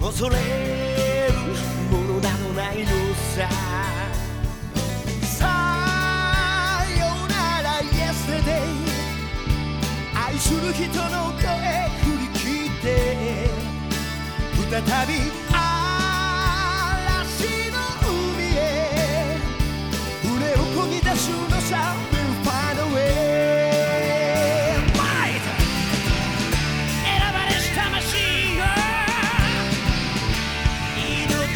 恐れるものなどないのさ。さよなら Yesterday 愛する人の声振り切って。再び嵐の海へ。船を漕ぎ出す